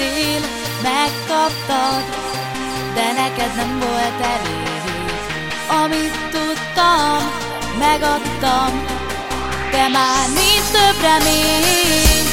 kértél, megkaptad, de neked nem volt elég. Amit tudtam, megadtam, de már nincs több remény.